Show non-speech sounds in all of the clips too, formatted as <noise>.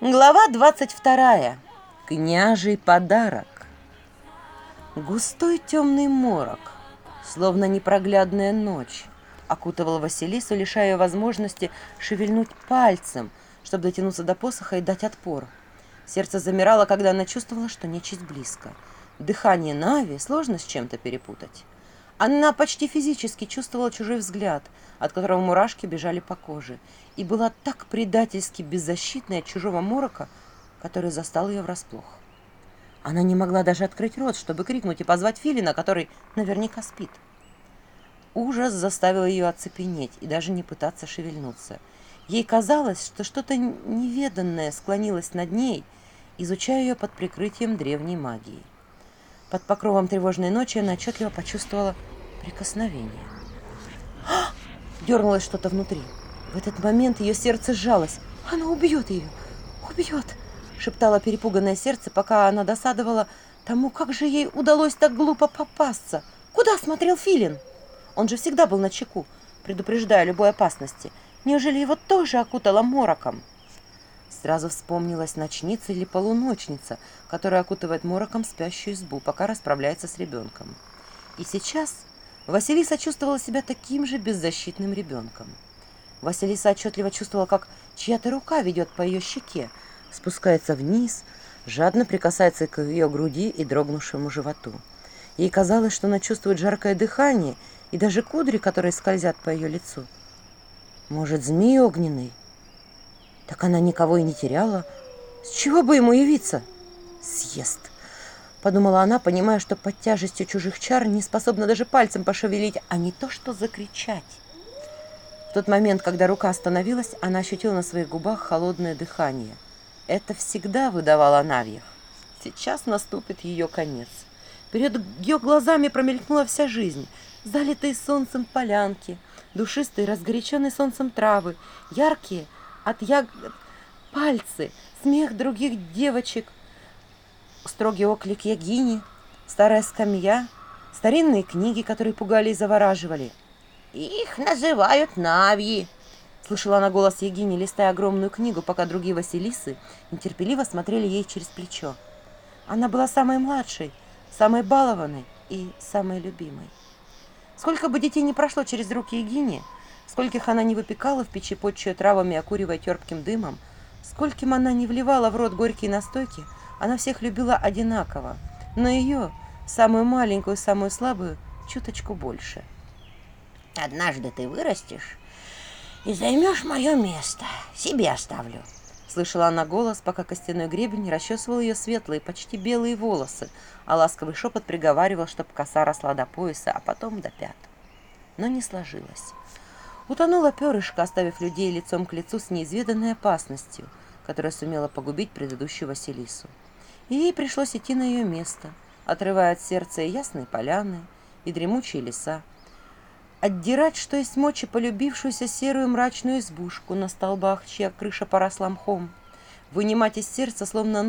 Глава 22. Княжий подарок. Густой темный морок, словно непроглядная ночь, окутывал Василису, лишая возможности шевельнуть пальцем, чтобы дотянуться до посоха и дать отпор. Сердце замирало, когда она чувствовала, что нечисть близко. Дыхание Нави сложно с чем-то перепутать. Она почти физически чувствовала чужой взгляд, от которого мурашки бежали по коже, и была так предательски беззащитной от чужого морока, который застал ее врасплох. Она не могла даже открыть рот, чтобы крикнуть и позвать Филина, который наверняка спит. Ужас заставил ее оцепенеть и даже не пытаться шевельнуться. Ей казалось, что что-то неведанное склонилось над ней, изучая ее под прикрытием древней магии. Под покровом тревожной ночи она отчетливо почувствовала прикосновение. А! Дернулось что-то внутри. В этот момент ее сердце сжалось. «Она убьет ее! Убьет!» шептало перепуганное сердце, пока она досадовала тому, как же ей удалось так глупо попасться. Куда смотрел Филин? Он же всегда был на чеку, предупреждая любой опасности. Неужели его тоже окутало мороком? Сразу вспомнилась ночница или полуночница, которая окутывает мороком спящую избу, пока расправляется с ребенком. И сейчас Василиса чувствовала себя таким же беззащитным ребенком. Василиса отчетливо чувствовала, как чья-то рука ведет по ее щеке, спускается вниз, жадно прикасается к ее груди и дрогнувшему животу. Ей казалось, что она чувствует жаркое дыхание и даже кудри, которые скользят по ее лицу. «Может, змей огненный?» Так она никого и не теряла. С чего бы ему явиться? Съест. Подумала она, понимая, что под тяжестью чужих чар не способна даже пальцем пошевелить, а не то что закричать. В тот момент, когда рука остановилась, она ощутила на своих губах холодное дыхание. Это всегда выдавало Навьях. Сейчас наступит ее конец. Перед ее глазами промелькнула вся жизнь. Залитые солнцем полянки, душистые, разгоряченные солнцем травы, яркие, от ягод пальцы, смех других девочек, строгий оклик Ягини, старая скамья, старинные книги, которые пугали и завораживали. «Их называют Навьи», — слышала она голос Ягини, листая огромную книгу, пока другие Василисы нетерпеливо смотрели ей через плечо. Она была самой младшей, самой балованной и самой любимой. Сколько бы детей Скольких она не выпекала в печи, подчая травами, окуривая терпким дымом, скольким она не вливала в рот горькие настойки, она всех любила одинаково, но ее, самую маленькую, самую слабую, чуточку больше. «Однажды ты вырастешь и займешь мое место, себе оставлю», Слышала она голос, пока костяной гребень расчесывал ее светлые, почти белые волосы, а ласковый шепот приговаривал, чтобы коса росла до пояса, а потом до пят. Но не сложилось. Утонула перышко, оставив людей лицом к лицу с неизведанной опасностью, которая сумела погубить предыдущую Василису. И ей пришлось идти на ее место, отрывая от сердца и ясные поляны, и дремучие леса, отдирать, что есть мочи, полюбившуюся серую мрачную избушку на столбах, чья крыша поросла мхом, вынимать из сердца, словно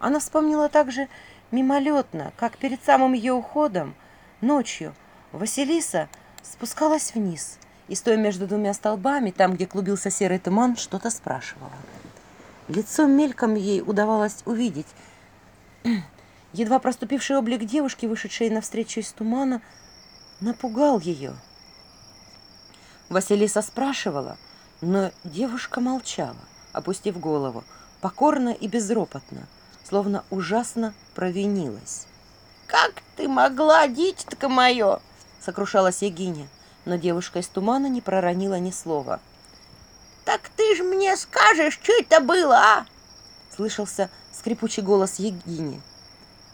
нож, два исписанных древними символами столба, между которыми клубился туман. И все это оставляло в душе рану. Она вспомнила также мимолетно, как перед самым ее уходом, ночью, Василиса спускалась вниз и, стоя между двумя столбами, там, где клубился серый туман, что-то спрашивала. Лицом мельком ей удавалось увидеть. Едва проступивший облик девушки, вышедшей навстречу из тумана, напугал ее. Василиса спрашивала, но девушка молчала, опустив голову, покорно и безропотно – словно ужасно провинилась. «Как ты могла, дитятка мое!» — сокрушалась Егиня, но девушка из тумана не проронила ни слова. «Так ты ж мне скажешь, что это было, а?» — слышался скрипучий голос Егини.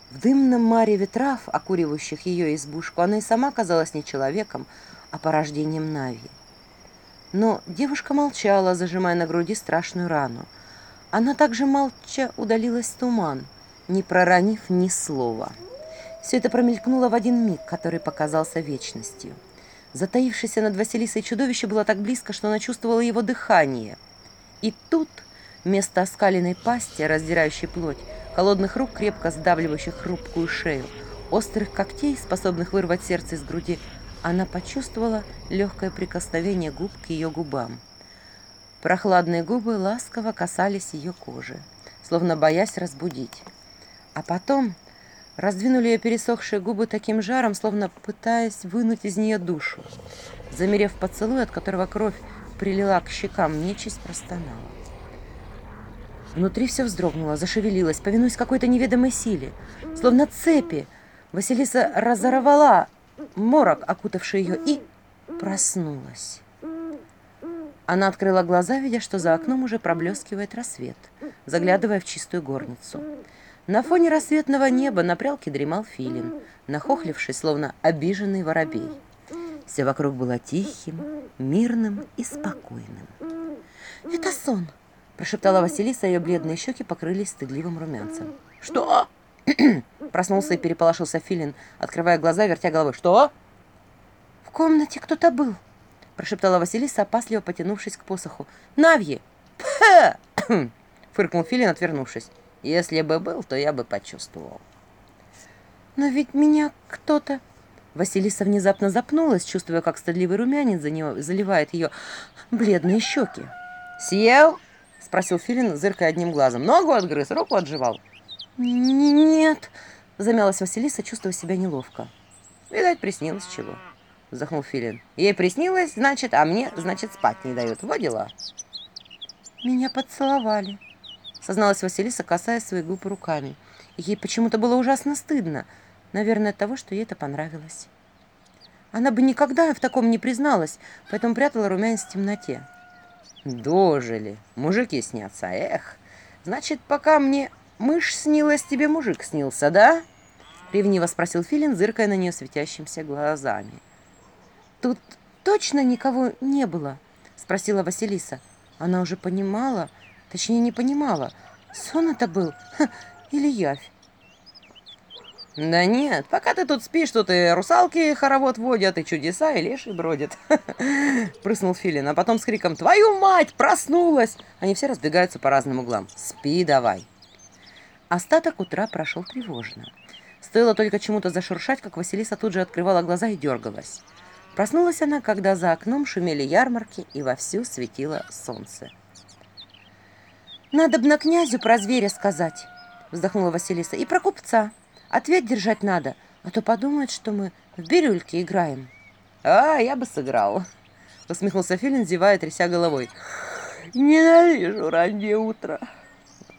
В дымном маре ветрав, окуривающих ее избушку, она и сама казалась не человеком, а порождением Нави. Но девушка молчала, зажимая на груди страшную рану — она также молча удалилась в туман, не проронив ни слова. Все это промелькнуло в один миг, который показался вечностью. Затаившееся над Василисой чудовище было так близко, что она чувствовала его дыхание. И тут, вместо оскаленной пасти, раздирающей плоть, холодных рук, крепко сдавливающих хрупкую шею, острых когтей, способных вырвать сердце из груди, она почувствовала легкое прикосновение губ к ее губам. Прохладные губы ласково касались ее кожи, словно боясь разбудить. А потом раздвинули ее пересохшие губы таким жаром, словно пытаясь вынуть из нее душу. Замерев поцелуй, от которого кровь прилила к щекам, нечисть простонала. Внутри все вздрогнуло, зашевелилось, повинуясь какой-то неведомой силе. Словно цепи, Василиса разорвала морок, окутавший ее, и проснулась. Она открыла глаза, видя, что за окном уже проблескивает рассвет, заглядывая в чистую горницу. На фоне рассветного неба на прялке дремал филин, нахохлившись, словно обиженный воробей. Все вокруг было тихим, мирным и спокойным. «Это сон!» – прошептала Василиса, ее бледные щеки покрылись стыдливым румянцем. «Что?» Проснулся и переполошился Филин, открывая глаза, вертя головой. «Что?» «В комнате кто-то был», – прошептала Василиса, опасливо потянувшись к посоху. «Навьи!» <coughs> фыркнул Филин, отвернувшись. «Если бы был, то я бы почувствовал». «Но ведь меня кто-то...» Василиса внезапно запнулась, чувствуя, как стыдливый румянец за него заливает ее бледные щеки. «Съел?» — спросил Филин, зыркая одним глазом. «Ногу отгрыз, руку отживал». «Нет», — замялась Василиса, чувствуя себя неловко. «Видать, приснилось чего» вздохнул Филин. Ей приснилось, значит, а мне, значит, спать не дают. Вот дела. Меня поцеловали, созналась Василиса, касаясь своих губ руками. Ей почему-то было ужасно стыдно. Наверное, от того, что ей это понравилось. Она бы никогда в таком не призналась, поэтому прятала румянец в темноте. Дожили. Мужики снятся, эх. Значит, пока мне мышь снилась, тебе мужик снился, да? Ревниво спросил Филин, зыркая на нее светящимся глазами. Тут точно никого не было?» – спросила Василиса. Она уже понимала, точнее не понимала, сон это был или явь. «Да нет, пока ты тут спишь, тут и русалки хоровод водят, и чудеса, и леший бродит», — прыснул Филин, а потом с криком «Твою мать, проснулась!» Они все разбегаются по разным углам. «Спи давай!» Остаток утра прошел тревожно. Стоило только чему-то зашуршать, как Василиса тут же открывала глаза и дергалась. Проснулась она, когда за окном шумели ярмарки и вовсю светило солнце. «Надо б на князю про зверя сказать», — вздохнула Василиса, — «и про купца. Ответ держать надо, а то подумают, что мы в бирюльке играем». «А, я бы сыграл», — усмехнулся Филин, зевая, тряся головой. «Ненавижу раннее утро».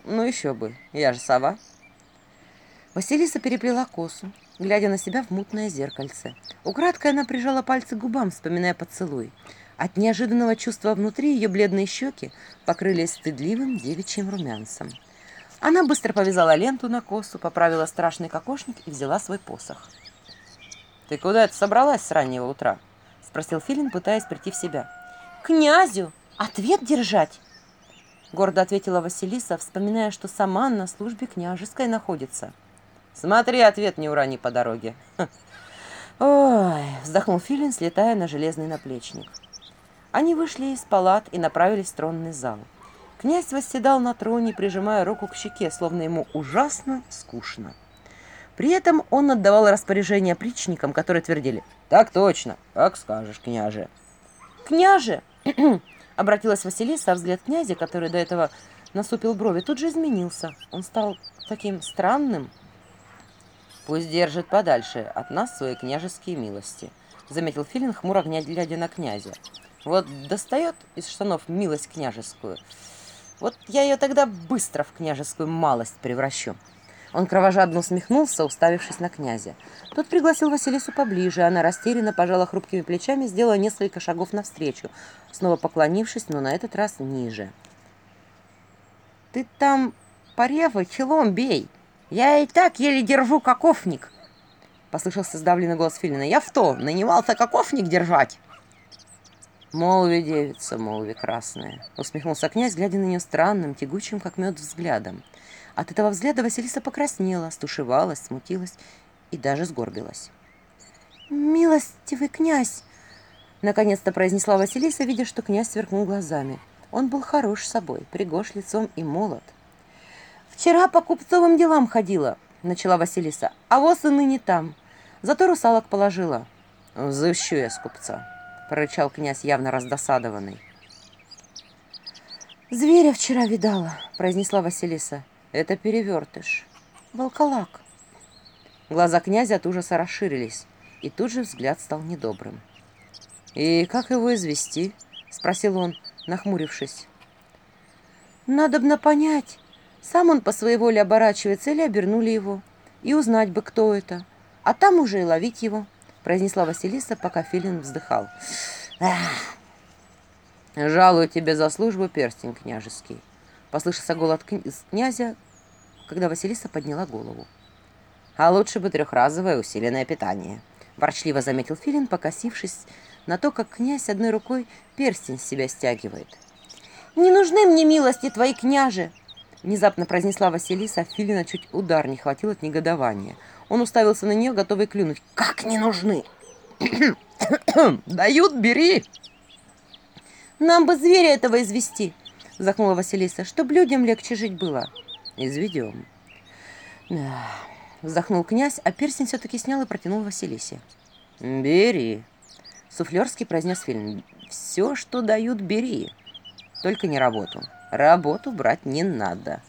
«Ну еще бы, я же сова». Василиса переплела косу, глядя на себя в мутное зеркальце. Украдкой она прижала пальцы к губам, вспоминая поцелуй. От неожиданного чувства внутри ее бледные щеки покрылись стыдливым девичьим румянцем. Она быстро повязала ленту на косу, поправила страшный кокошник и взяла свой посох. «Ты куда это собралась с раннего утра?» – спросил Филин, пытаясь прийти в себя. «Князю! Ответ держать!» Гордо ответила Василиса, вспоминая, что сама на службе княжеской находится. Смотри, ответ не урони по дороге. <laughs> Ой, вздохнул Филин, слетая на железный наплечник. Они вышли из палат и направились в тронный зал. Князь восседал на троне, прижимая руку к щеке, словно ему ужасно скучно. При этом он отдавал распоряжение причникам, которые твердили «Так точно, как скажешь, княже». «Княже!» <clears throat> — обратилась Василиса, а взгляд князя, который до этого насупил брови, тут же изменился. Он стал таким странным, Пусть держит подальше от нас свои княжеские милости, заметил Филин, хмуро глядя на князя. Вот достает из штанов милость княжескую. Вот я ее тогда быстро в княжескую малость превращу. Он кровожадно усмехнулся, уставившись на князя. Тот пригласил Василису поближе, она растерянно пожала хрупкими плечами, сделала несколько шагов навстречу, снова поклонившись, но на этот раз ниже. «Ты там по челом бей!» Я и так еле держу каковник!» Послышался сдавленный голос Филина. «Я в то, нанимал-то каковник держать!» «Молви, девица, молви красная!» Усмехнулся князь, глядя на нее странным, тягучим, как мед, взглядом. От этого взгляда Василиса покраснела, стушевалась, смутилась и даже сгорбилась. «Милостивый князь!» Наконец-то произнесла Василиса, видя, что князь сверкнул глазами. Он был хорош собой, пригож лицом и молод. «Вчера по купцовым делам ходила. начала Василиса, а воз и ныне там. Зато русалок положила. Взыщу я с купца, прорычал князь, явно раздосадованный. «Зверя вчера видала», — произнесла Василиса. «Это перевертыш. Волколак». Глаза князя от ужаса расширились, и тут же взгляд стал недобрым. «И как его извести?» — спросил он, нахмурившись. «Надобно понять, Сам он по своей воле оборачивается или обернули его. И узнать бы, кто это. А там уже и ловить его, произнесла Василиса, пока Филин вздыхал. «Жалую тебе за службу, перстень княжеский», — послышался голод князя, когда Василиса подняла голову. «А лучше бы трехразовое усиленное питание», — ворчливо заметил Филин, покосившись на то, как князь одной рукой перстень с себя стягивает. «Не нужны мне милости твои, княже!» Внезапно произнесла Василиса, а Филина чуть удар не хватил от негодования. Он уставился на нее, готовый клюнуть. «Как не нужны!» <coughs> «Дают, бери!» «Нам бы зверя этого извести!» Захнула Василиса, чтобы людям легче жить было. «Изведем!» «Да...» Вздохнул князь, а перстень все-таки снял и протянул Василисе. «Бери!» Суфлерский произнес фильм. «Все, что дают, бери, только не работу». Работу брать не надо.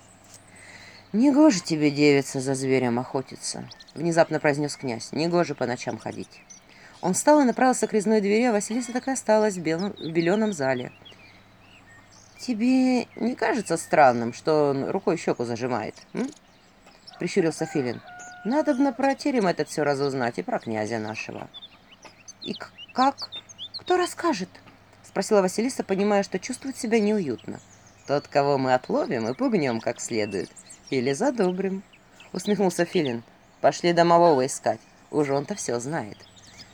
Негоже тебе, девица, за зверем охотиться, внезапно произнес князь. Негоже по ночам ходить. Он встал и направился к резной двери, а Василиса так и осталась в, белом, в беленом зале. «Тебе не кажется странным, что он рукой щеку зажимает?» м? Прищурился Филин. «Надо бы напротерем этот все разузнать и про князя нашего». «И как? Кто расскажет?» Спросила Василиса, понимая, что чувствует себя неуютно. Тот, кого мы отловим и пугнем как следует. Или задобрим. Усмехнулся Филин. Пошли домового искать. уже он-то все знает.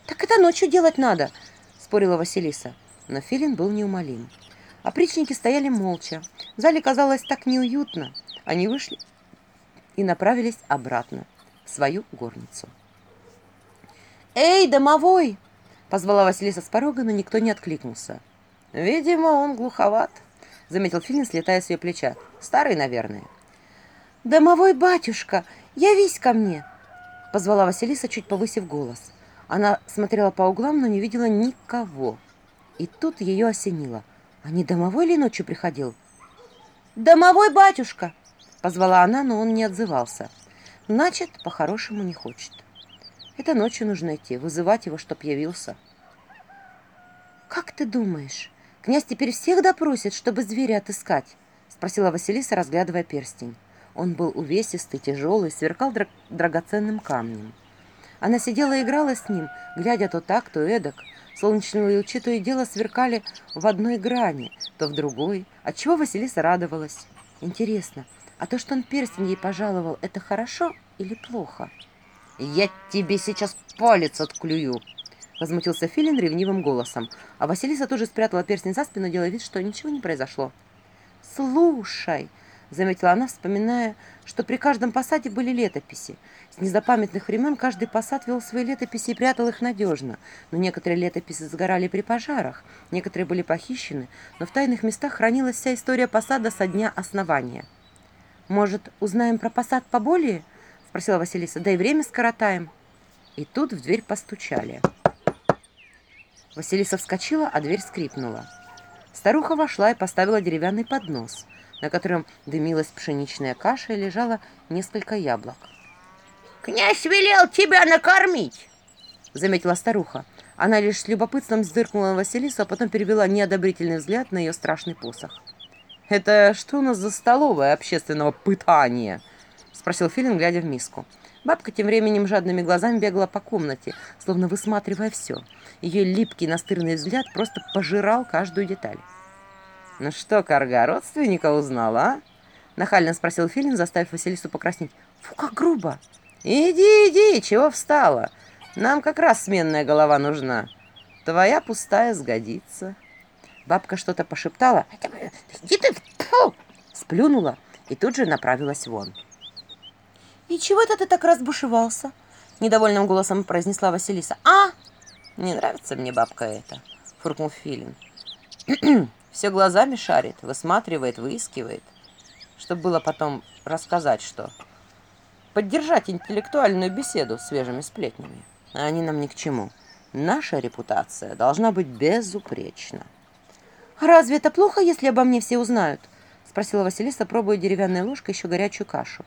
Так это ночью делать надо, спорила Василиса. Но Филин был неумолим. Опричники стояли молча. В зале казалось так неуютно. Они вышли и направились обратно в свою горницу. «Эй, домовой!» – позвала Василиса с порога, но никто не откликнулся. «Видимо, он глуховат», заметил Филин, слетая с ее плеча. «Старый, наверное». «Домовой батюшка, явись ко мне!» Позвала Василиса, чуть повысив голос. Она смотрела по углам, но не видела никого. И тут ее осенило. А не домовой ли ночью приходил? «Домовой батюшка!» Позвала она, но он не отзывался. «Значит, по-хорошему не хочет. Это ночью нужно идти, вызывать его, чтоб явился». «Как ты думаешь, князь теперь всех допросит, чтобы зверя отыскать?» — спросила Василиса, разглядывая перстень. Он был увесистый, тяжелый, сверкал драг драгоценным камнем. Она сидела и играла с ним, глядя то так, то эдак. Солнечные лучи то и дело сверкали в одной грани, то в другой, отчего Василиса радовалась. Интересно, а то, что он перстень ей пожаловал, это хорошо или плохо? «Я тебе сейчас палец отклюю!» Возмутился Филин ревнивым голосом, а Василиса тоже спрятала перстень за спину, делая вид, что ничего не произошло. «Слушай!» — заметила она, вспоминая, что при каждом посаде были летописи. С незапамятных времен каждый посад вел свои летописи и прятал их надежно, но некоторые летописи сгорали при пожарах, некоторые были похищены, но в тайных местах хранилась вся история посада со дня основания. «Может, узнаем про посад поболее?» — спросила Василиса. «Да Василиса вскочила, а дверь скрипнула. Старуха вошла и поставила деревянный поднос, на котором дымилась пшеничная каша и лежало несколько яблок. «Князь велел тебя накормить!» — заметила старуха. Она лишь с любопытством сдыркнула Василису, а потом перевела неодобрительный взгляд на ее страшный посох. «Это что у нас за столовая общественного пытания?» — спросил Филин, глядя в миску. Бабка тем временем жадными глазами бегала по комнате, словно высматривая все. Ее липкий настырный взгляд просто пожирал каждую деталь. «Ну что, Карга, родственника узнала, а?» Нахально спросил Филин, заставив Василису покраснеть. «Фу, как грубо!» «Иди, иди, чего встала? Нам как раз сменная голова нужна. Твоя пустая сгодится». Бабка что-то пошептала. «Иди ты!» фу! Сплюнула и тут же направилась вон. «И чего это ты так разбушевался?» Недовольным голосом произнесла Василиса. «А!» «Не нравится мне бабка эта», — фыркнул Филин. «Все глазами шарит, высматривает, выискивает, чтобы было потом рассказать, что...» поддержать интеллектуальную беседу свежими сплетнями. А они нам ни к чему. Наша репутация должна быть безупречна. «Разве это плохо, если обо мне все узнают?» — спросила Василиса, пробуя деревянной ложкой еще горячую кашу.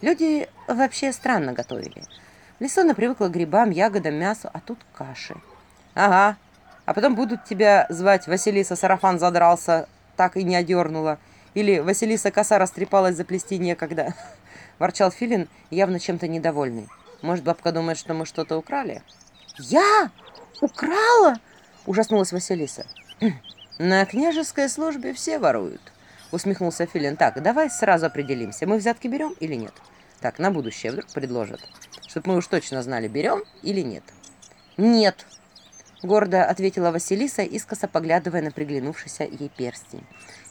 Люди вообще странно готовили. Лисона привыкла к грибам, ягодам, мясу, а тут каши. Ага. А потом будут тебя звать Василиса Сарафан задрался, так и не одернула. Или Василиса коса растрепалась за плести некогда. <laughs> Ворчал Филин, явно чем-то недовольный. Может, бабка думает, что мы что-то украли? Я? Украла? Ужаснулась Василиса. «Хм, на княжеской службе все воруют усмехнулся Филин. «Так, давай сразу определимся, мы взятки берем или нет?» «Так, на будущее вдруг предложат, чтобы мы уж точно знали, берем или нет». «Нет!» — гордо ответила Василиса, искоса поглядывая на приглянувшийся ей перстень.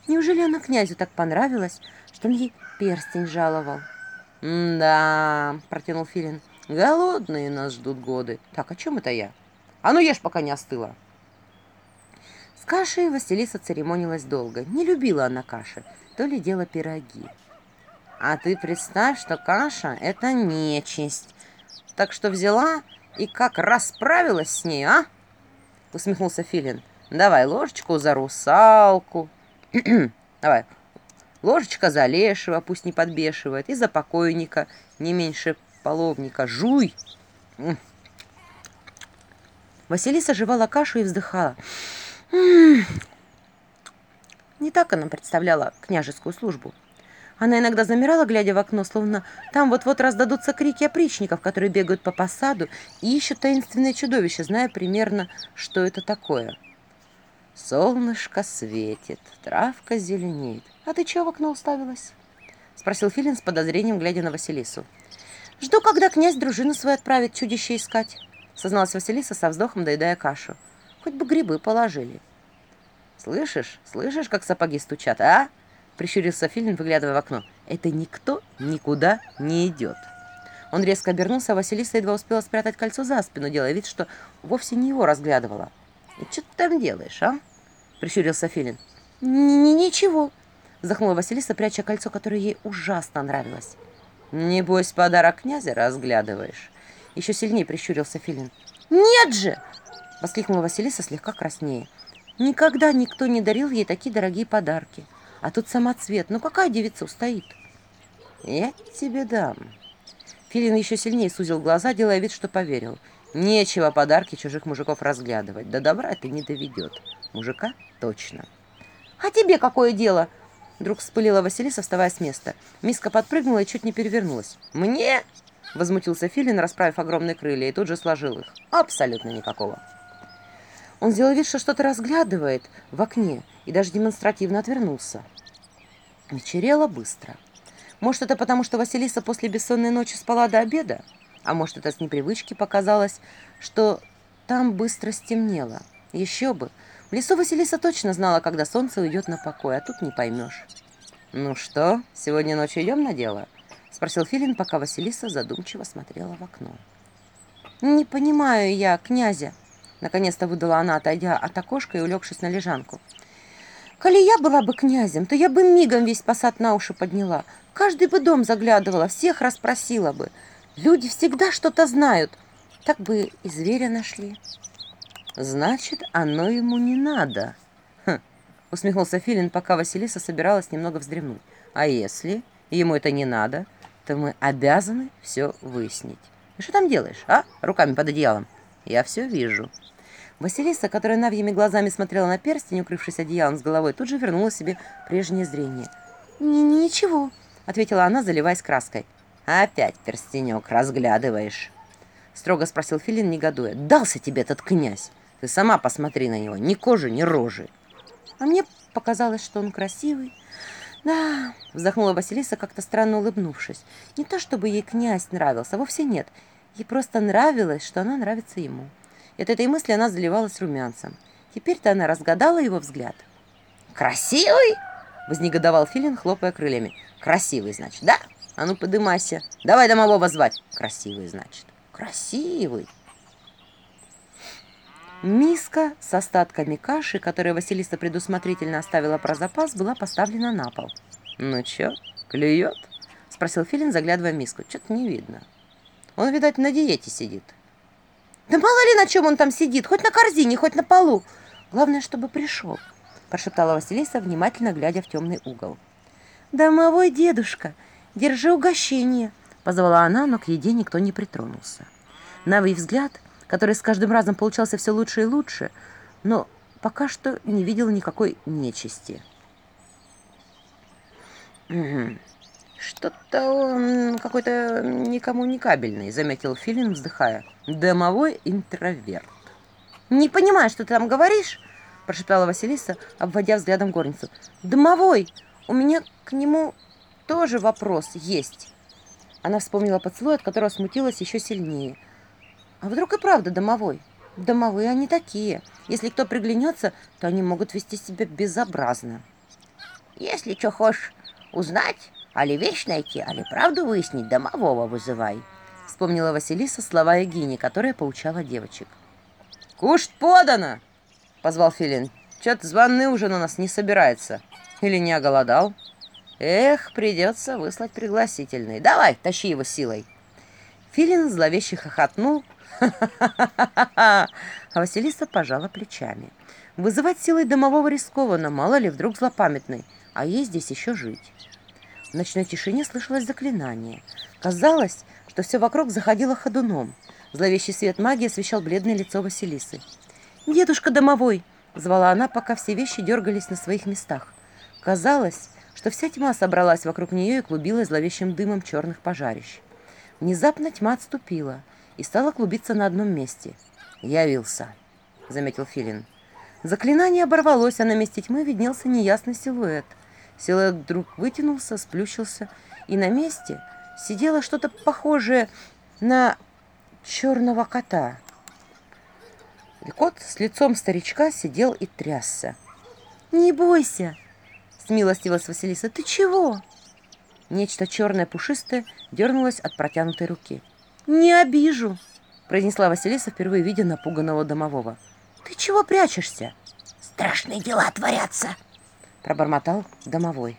«Неужели она князю так понравилась, что он ей перстень жаловал?» «Да», — протянул Филин, — «голодные нас ждут годы». «Так, о чем это я?» «А ну ешь, пока не остыло кашей Василиса церемонилась долго, не любила она каши, то ли дело пироги. А ты представь, что каша – это нечисть. Так что взяла и как расправилась с ней, а? Усмехнулся Филин. Давай ложечку за русалку. <clears throat> Давай, ложечка за лешего, пусть не подбешивает, и за покойника, не меньше половника. Жуй! Василиса жевала кашу и вздыхала. Не так она представляла княжескую службу. Она иногда замирала, глядя в окно, словно там вот-вот раздадутся крики опричников, которые бегают по посаду и ищут таинственное чудовище, зная примерно, что это такое. «Солнышко светит, травка зеленеет. А ты чего в окно уставилась?» — спросил Филин с подозрением, глядя на Василису. «Жду, когда хоть бы грибы положили. Слышишь, слышишь, как сапоги стучат, а? Прищурился Филин, выглядывая в окно. Это никто никуда не идет. Он резко обернулся, а Василиса едва успела спрятать кольцо за спину, делая вид, что вовсе не его разглядывала. «И что ты там делаешь, а?» — прищурился Филин. Н «Ничего», — вздохнула Василиса, пряча кольцо, которое ей ужасно нравилось. «Небось, подарок князя разглядываешь?» Еще сильнее прищурился Филин. «Нет же!» воскликнула Василиса слегка краснее. «Никогда никто не дарил ей такие дорогие подарки. А тут самоцвет. Ну какая девица устоит?» «Я тебе дам». Филин еще сильнее сузил глаза, делая вид, что поверил. «Нечего подарки чужих мужиков разглядывать. До добра это не доведет. Мужика точно». «А тебе какое дело?» Вдруг вспылила Василиса, вставая с места. Миска подпрыгнула и чуть не перевернулась. «Мне?» — возмутился Филин, расправив огромные крылья, и тут же сложил их. «Абсолютно никакого». Он сделал вид, что что-то разглядывает в окне и даже демонстративно отвернулся. Вечерело быстро. Может, это потому, что Василиса после бессонной ночи спала до обеда? А может, это с непривычки показалось, что там быстро стемнело. Еще бы. В лесу Василиса точно знала, когда солнце уйдет на покой, а тут не поймешь. «Ну что, сегодня ночью идем на дело?» — спросил Филин, пока Василиса задумчиво смотрела в окно. «Не понимаю я, князя», Наконец-то выдала она, отойдя от окошка и улегшись на лежанку. «Коли я была бы князем, то я бы мигом весь посад на уши подняла. Каждый бы дом заглядывала, всех расспросила бы. Люди всегда что-то знают. Так бы и зверя нашли». «Значит, оно ему не надо», хм, усмехнулся Филин, пока Василиса собиралась немного вздремнуть. «А если ему это не надо, то мы обязаны все выяснить. И что там делаешь, а? Руками под одеялом. Я все вижу». Василиса, которая навьими глазами смотрела на перстень, укрывшись одеялом с головой, тут же вернула себе прежнее зрение. «Ничего», — ответила она, заливаясь краской. «Опять перстенек разглядываешь?» Строго спросил Филин, негодуя. «Дался тебе этот князь! Ты сама посмотри на него, ни кожи, ни рожи!» «А мне показалось, что он красивый». «Да», — вздохнула Василиса, как-то странно улыбнувшись. «Не то, чтобы ей князь нравился, вовсе нет. Ей просто нравилось, что она нравится ему». И от этой мысли она заливалась румянцем. Теперь-то она разгадала его взгляд. «Красивый?» — вознегодовал Филин, хлопая крыльями. «Красивый, значит, да? А ну, подымайся. Давай домового звать. Красивый, значит. Красивый!» Миска с остатками каши, которую Василиса предусмотрительно оставила про запас, была поставлена на пол. «Ну Он, видать, на диете сидит. Да мало ли на чем он там сидит, хоть на корзине, хоть на полу. Главное, чтобы пришел, прошептала Василиса, внимательно глядя в темный угол. Домовой дедушка, держи угощение, позвала она, но к еде никто не притронулся. Навый взгляд, который с каждым разом получался все лучше и лучше, но пока что не видел никакой нечисти. Что-то какой-то никому не кабельный, заметил Филин, вздыхая. Домовой интроверт. Не понимаю, что ты там говоришь, прошептала Василиса, обводя взглядом горницу. Домовой, у меня к нему тоже вопрос есть. Она вспомнила поцелуй, от которого смутилась еще сильнее. А вдруг и правда домовой? Домовые они такие. Если кто приглянется, то они могут вести себя безобразно. Если что хочешь узнать, Али вещь найти, але правду выяснить, домового вызывай», — вспомнила Василиса слова Егини, которая поучала девочек. Кушт подано!» — позвал Филин. «Чё-то званый ужин у нас не собирается. Или не оголодал?» «Эх, придется выслать пригласительный. Давай, тащи его силой!» Филин зловеще хохотнул. <laughs> А Василиса пожала плечами. «Вызывать силой домового рискованно, мало ли, вдруг злопамятный. А ей здесь еще жить». В ночной тишине слышалось заклинание. Казалось, что все вокруг заходило ходуном. Зловещий свет магии освещал бледное лицо Василисы. «Дедушка домовой!» — звала она, пока все вещи дергались на своих местах. Казалось, что вся тьма собралась вокруг нее и клубилась зловещим дымом черных пожарищ. Внезапно тьма отступила и стала клубиться на одном месте. «Явился», — заметил Филин. Заклинание оборвалось, а на месте тьмы виднелся неясный Силуэт вдруг вытянулся, сплющился, и на месте сидело что-то похожее на черного кота. И кот с лицом старичка сидел и трясся. «Не бойся!» – смилостивилась Василиса. «Ты чего?» Нечто черное пушистое дернулось от протянутой руки. «Не обижу!» – произнесла Василиса, впервые видя напуганного домового. «Ты чего прячешься?» «Страшные дела творятся!» пробормотал домовой.